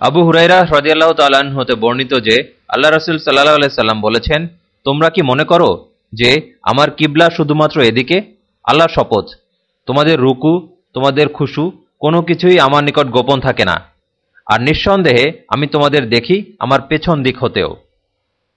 আবু হুরাইরা হ্রদিয়াল্লাহ তাল্লাহ্ন হতে বর্ণিত যে, আল্লাহ রসুল সাল্লাহ আলাইসাল্লাম বলেছেন, তোমরা কি মনে করো যে, আমার কিবলা শুধুমাত্র এদিকে? আল্লাহ শপথ। তোমাদের রুকু, তোমাদের খুশু, কোনো কিছুই আমার নিকট গোপন থাকে না। আর নিঃসন্দেহে আমি তোমাদের দেখি, আমার পেছন দিক হতেও।